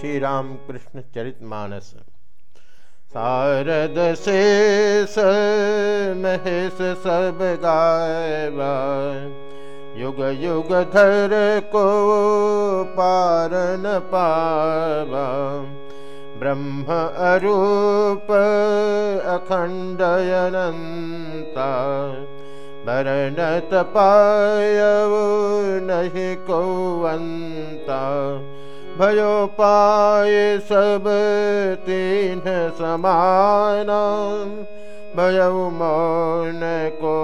श्री राम कृष्ण चरित मानस शारद से महेश सब गायबा युग युग धर को पारन पावा ब्रह्म अरूप अखंड अनंता। भरणत पायव नहीं कौवंता। भयो पाए सब तीन समान। भयो मौन को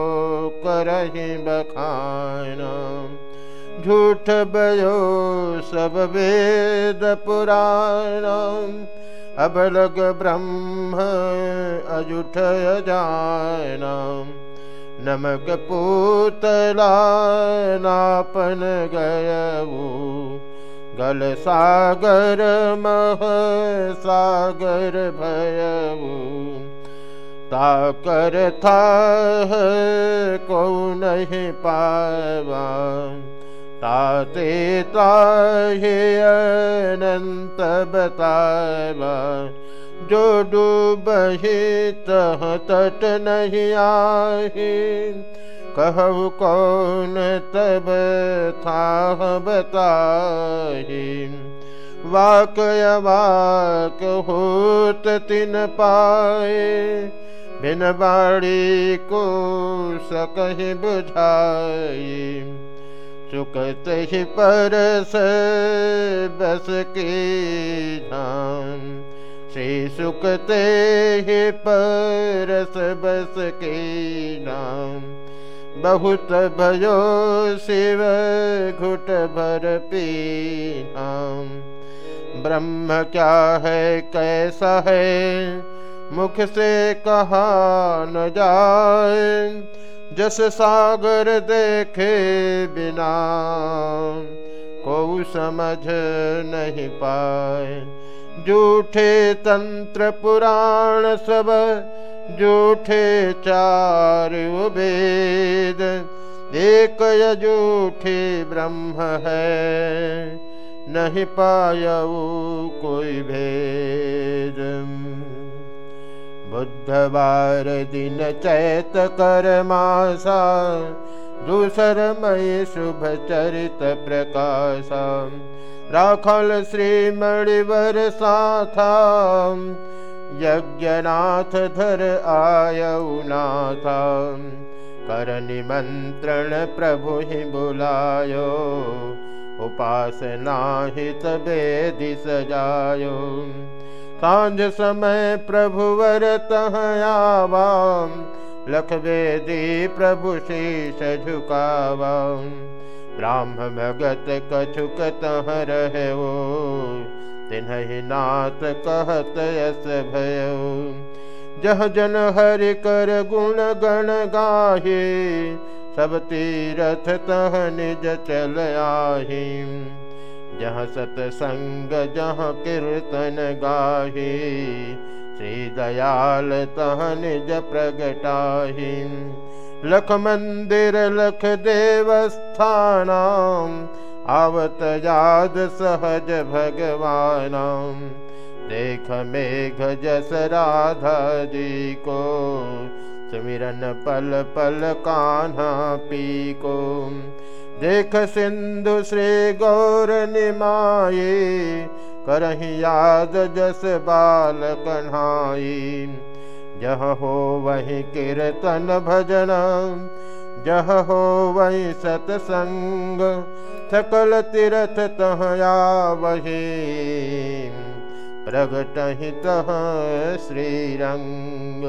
करही बखान। झूठ भयो सब वेद पुराण अब लग ब्रह्म अजुठ जान नमक पूतला नापन गयऊ गल सागर मह सागर भयऊ ताकर था को नहीं पावा। ताते ताहे अनंत बतावा। जो डूबही तह तट नहीं आही कहु कौन तब था बताही? वाक वाक होत तिन पाए, बिन बाड़ी को सकहि बुझाई। सुकत ही परस बस के धाम, श्री सुकते ही परस नाम बहुत भयो शिव घुट भर पीना ब्रह्म क्या है, कैसा है? मुख से कहा न जाए, जस सागर देखे बिना। को समझ नहीं पाए जूठे तंत्र पुराण सब जूठे चार वेद एक जूठे ब्रह्म है। नहीं पायऊ कोई भेद। बुधवार दिन चैत कर मासा दूसर मई शुभ चरित प्रकाशा। राखल श्री मणिवर साथा यज्ञनाथ धर आयउनाथ कर निमंत्रण प्रभु ही बुलायो। उपासना हित बेदि सजायो साँझ समय तह तहयावाम लख वेदी प्रभु शीश झुकावा। ब्राह्म भगत कछुक तह रहे तिन्हि नाथ कहत यस भय जह जन हरि कर गुण गण गाहे सब तीरथ तह निज चल आही। जह सतसंग जह कीर्तन गाहे श्री दयाल तह निज प्रगटाही। लख मंदिर लख देवस्थाना आवत याद सहज भगवान देख मेघ जस राधा जी को, सुमिरन पल पल कान्हा पी को देख सिंधु श्री गौर निमाये करही याद जस बाल कन्हाई। जह हो वही कीर्तन भजन जह हो वै सतसंग सकल तीर्थ तह आवहे प्रगटहि तह श्रीरङ्ग